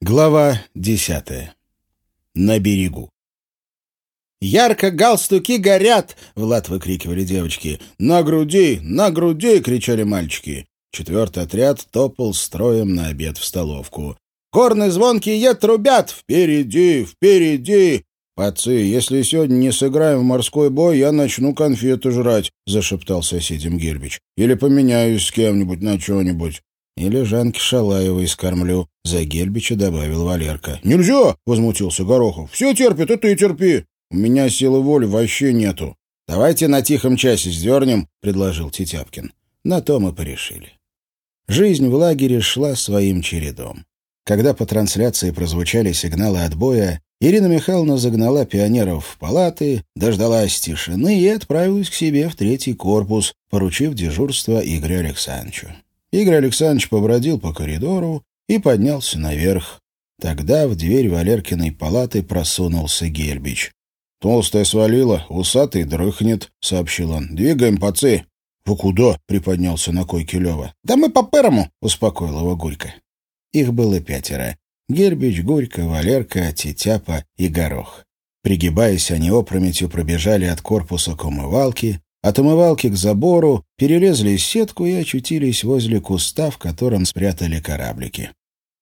Глава десятая. На берегу. «Ярко галстуки горят!» — Влад выкрикивали девочки. «На груди! На груди!» — кричали мальчики. Четвертый отряд топал строем на обед в столовку. «Горны звонкие трубят! Впереди! Впереди!» «Пацы, если сегодня не сыграем в морской бой, я начну конфеты жрать», — зашептал соседям Гербич. «Или поменяюсь с кем-нибудь на что-нибудь». «Или Жанки Шалаевой скормлю», — за Гельбича добавил Валерка. «Нельзя!» — возмутился Горохов. «Все терпят, и ты терпи. У меня силы воли вообще нету». «Давайте на тихом часе сдернем», — предложил Тетяпкин. На то мы порешили. Жизнь в лагере шла своим чередом. Когда по трансляции прозвучали сигналы отбоя, Ирина Михайловна загнала пионеров в палаты, дождалась тишины и отправилась к себе в третий корпус, поручив дежурство Игорю Александровичу. Игорь Александрович побродил по коридору и поднялся наверх. Тогда в дверь Валеркиной палаты просунулся Гельбич. «Толстая свалила, усатый дрыхнет», — сообщил он. «Двигаем, пацы». «Вы куда?» — приподнялся на койке Лева. «Да мы по первому», — успокоил его Гурька. Их было пятеро. Гербич, Гурька, Валерка, Тетяпа и Горох. Пригибаясь, они опрометью пробежали от корпуса к умывалке, от умывалки к забору, перелезли сетку и очутились возле куста, в котором спрятали кораблики.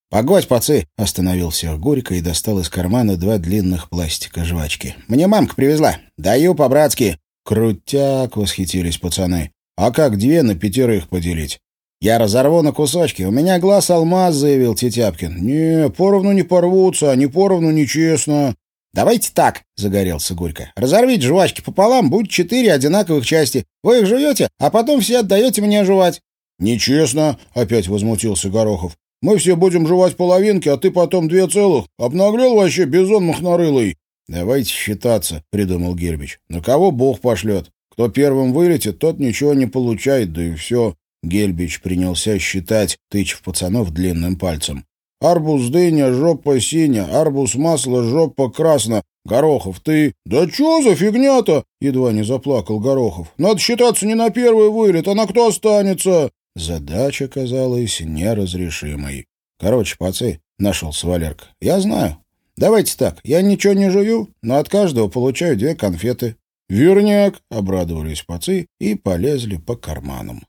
«Погодь, пацы!» — остановил всех Горько и достал из кармана два длинных пластика жвачки. «Мне мамка привезла. Даю по-братски». «Крутяк!» — восхитились пацаны. «А как две на пятерых поделить?» «Я разорву на кусочки. У меня глаз алмаз», — заявил Тетяпкин. «Не, поровну не порвутся, они поровну нечестно». «Давайте так», — загорелся Горько. «Разорвите жвачки пополам, будет четыре одинаковых части. Вы их жуете, а потом все отдаете мне жевать». «Нечестно», — опять возмутился Горохов. «Мы все будем жевать половинки, а ты потом две целых. Обнаглел вообще бизон махнарылый». «Давайте считаться», — придумал Гербич. «На кого Бог пошлет? Кто первым вылетит, тот ничего не получает, да и все». Гельбич принялся считать, тычев пацанов длинным пальцем. Арбуз дыня, жопа синя, арбуз масло, жопа красна. Горохов, ты... Да чё за фигня-то? Едва не заплакал Горохов. Надо считаться не на первый вылет, а на кто останется. Задача казалась неразрешимой. Короче, пацы, нашелся Валерка. Я знаю. Давайте так, я ничего не жую, но от каждого получаю две конфеты. Верняк, обрадовались пацы и полезли по карманам.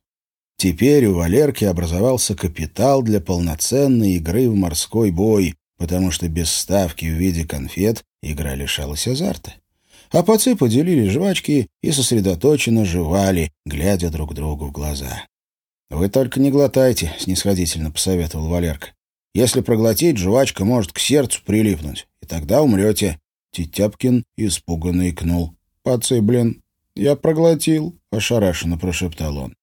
Теперь у Валерки образовался капитал для полноценной игры в морской бой, потому что без ставки в виде конфет игра лишалась азарта. А пацы поделили жвачки и сосредоточенно жевали, глядя друг другу в глаза. «Вы только не глотайте», — снисходительно посоветовал Валерка. «Если проглотить, жвачка может к сердцу прилипнуть, и тогда умрете». Титяпкин испуганно икнул. «Пацы, блин, я проглотил», — ошарашенно прошептал он.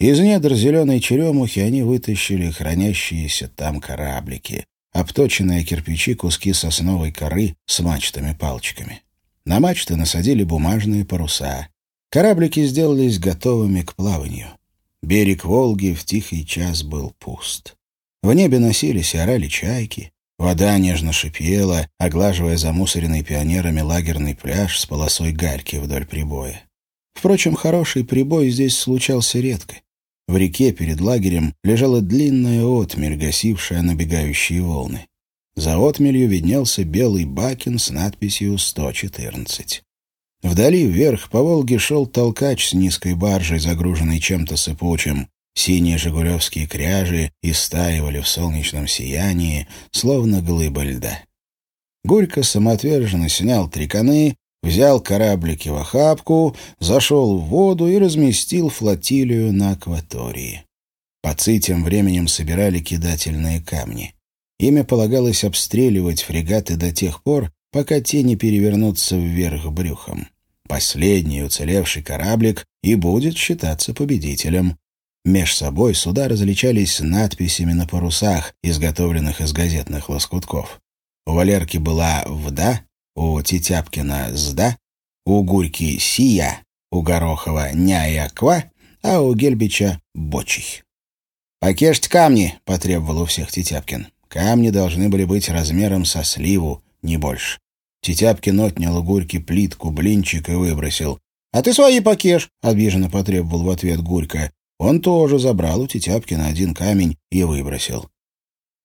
Из недр зеленой черемухи они вытащили хранящиеся там кораблики, обточенные кирпичи куски сосновой коры с мачтами-палочками. На мачты насадили бумажные паруса. Кораблики сделались готовыми к плаванию. Берег Волги в тихий час был пуст. В небе носились и орали чайки. Вода нежно шипела, оглаживая замусоренный пионерами лагерный пляж с полосой гальки вдоль прибоя. Впрочем, хороший прибой здесь случался редко. В реке перед лагерем лежала длинная отмель, гасившая набегающие волны. За отмелью виднелся белый бакин с надписью «114». Вдали вверх по Волге шел толкач с низкой баржей, загруженной чем-то сыпучим. Синие жигулевские кряжи истаивали в солнечном сиянии, словно глыба льда. Гулька самоотверженно снял триконы, взял кораблики в охапку, зашел в воду и разместил флотилию на акватории. Пацы тем временем собирали кидательные камни. Ими полагалось обстреливать фрегаты до тех пор, пока те не перевернутся вверх брюхом. Последний уцелевший кораблик и будет считаться победителем. Меж собой суда различались надписями на парусах, изготовленных из газетных лоскутков. У Валерки была «Вда», у Тетяпкина «Сда», у Гурьки «Сия», у Горохова «Няяква», а у Гельбича «Бочий». «Покешьте камни», — потребовал у всех Тетяпкин. Камни должны были быть размером со сливу, не больше. Тетяпкин отнял у Гурьки плитку, блинчик и выбросил. «А ты свои покеш», — обиженно потребовал в ответ Гурька. Он тоже забрал у Тетяпкина один камень и выбросил.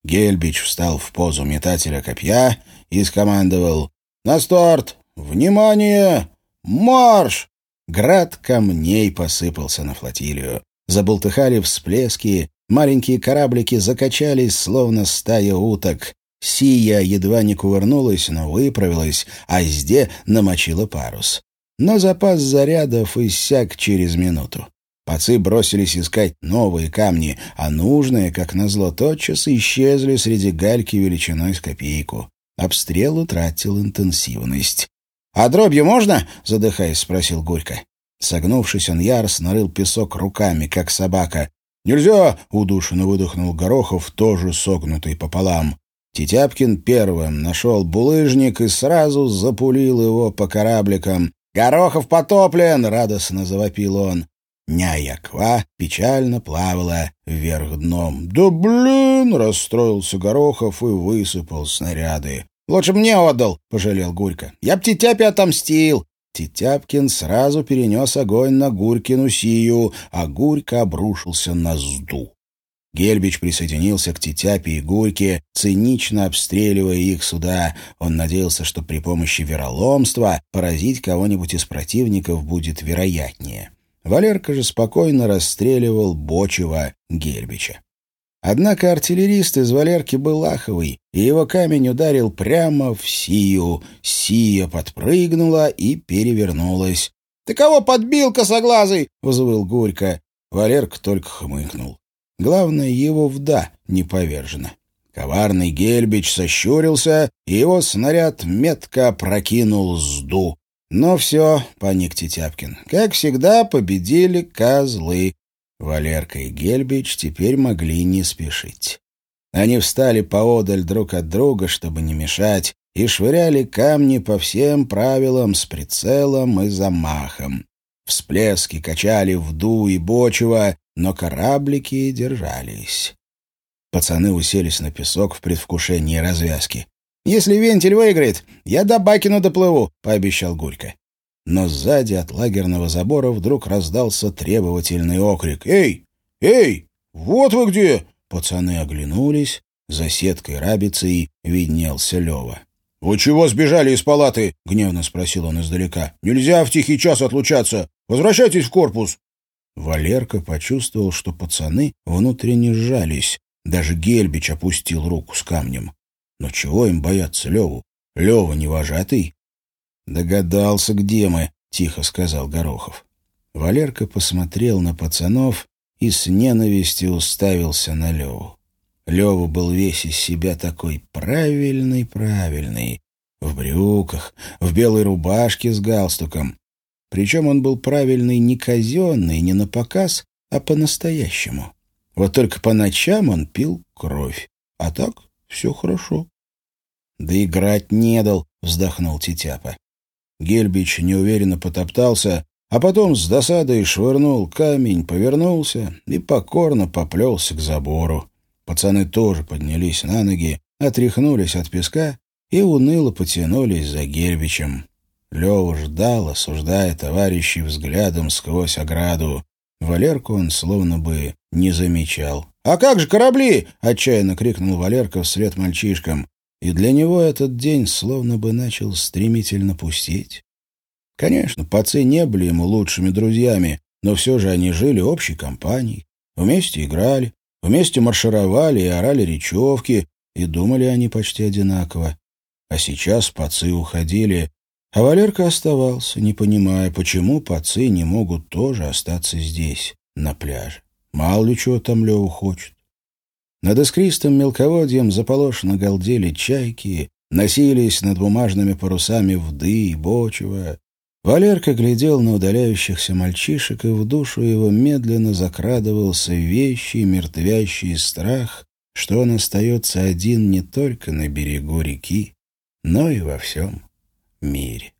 Гельбич встал в позу метателя копья и скомандовал «На старт! Внимание! Марш!» Град камней посыпался на флотилию. Заболтыхали всплески, маленькие кораблики закачались, словно стая уток. Сия едва не кувырнулась, но выправилась, а Зде намочила парус. Но запас зарядов иссяк через минуту. Пацы бросились искать новые камни, а нужные, как назло, тотчас исчезли среди гальки величиной с копейку. Обстрел утратил интенсивность. «А дробью можно?» — задыхаясь, спросил Горько. Согнувшись, он яростно рыл песок руками, как собака. «Нельзя!» — удушенно выдохнул Горохов, тоже согнутый пополам. Тетяпкин первым нашел булыжник и сразу запулил его по корабликам. «Горохов потоплен!» — радостно завопил он. Няяква печально плавала вверх дном. «Да блин!» — расстроился Горохов и высыпал снаряды. «Лучше мне отдал!» — пожалел Гурька. «Я б Тетяпе отомстил!» Тетяпкин сразу перенес огонь на Гурькину сию, а Гурька обрушился на Зду. Гельбич присоединился к Тетяпе и Гурьке, цинично обстреливая их сюда. Он надеялся, что при помощи вероломства поразить кого-нибудь из противников будет вероятнее. Валерка же спокойно расстреливал Бочева Гельбича. Однако артиллерист из Валерки был лаховый, и его камень ударил прямо в Сию. Сия подпрыгнула и перевернулась. — Ты кого подбил, косоглазый? — взвыл Гурька. Валерка только хмыкнул. Главное, его вда не повержена. Коварный Гельбич сощурился, и его снаряд метко прокинул сду. Но все, паник Тетяпкин, как всегда победили козлы. Валерка и Гельбич теперь могли не спешить. Они встали поодаль друг от друга, чтобы не мешать, и швыряли камни по всем правилам с прицелом и замахом. Всплески качали вду и бочево, но кораблики держались. Пацаны уселись на песок в предвкушении развязки. «Если вентиль выиграет, я до Бакина доплыву», — пообещал Гулька. Но сзади от лагерного забора вдруг раздался требовательный окрик. «Эй! Эй! Вот вы где!» Пацаны оглянулись. За сеткой рабицей виднелся Лева. «Вы чего сбежали из палаты?» — гневно спросил он издалека. «Нельзя в тихий час отлучаться. Возвращайтесь в корпус». Валерка почувствовал, что пацаны внутренне сжались. Даже Гельбич опустил руку с камнем. Но чего им бояться Леву? Лева не вожатый. «Догадался, где мы», — тихо сказал Горохов. Валерка посмотрел на пацанов и с ненавистью уставился на Леву. Лева был весь из себя такой правильный-правильный, в брюках, в белой рубашке с галстуком. Причем он был правильный не казенный, не на показ, а по-настоящему. Вот только по ночам он пил кровь, а так все хорошо. «Да играть не дал», — вздохнул Титяпа. Гельбич неуверенно потоптался, а потом с досадой швырнул камень, повернулся и покорно поплелся к забору. Пацаны тоже поднялись на ноги, отряхнулись от песка и уныло потянулись за Гельбичем. Лева ждал, осуждая товарищей взглядом сквозь ограду. Валерку он словно бы не замечал. «А как же корабли?» — отчаянно крикнул Валерка вслед мальчишкам. И для него этот день словно бы начал стремительно пустеть. Конечно, пацы не были ему лучшими друзьями, но все же они жили общей компанией, вместе играли, вместе маршировали и орали речевки, и думали они почти одинаково. А сейчас пацы уходили, а Валерка оставался, не понимая, почему пацы не могут тоже остаться здесь, на пляже. Мало ли чего там Лева хочет. Над искристым мелководьем заполошно галдели чайки, носились над бумажными парусами вды и бочево. Валерка глядел на удаляющихся мальчишек, и в душу его медленно закрадывался вещий, мертвящий страх, что он остается один не только на берегу реки, но и во всем мире.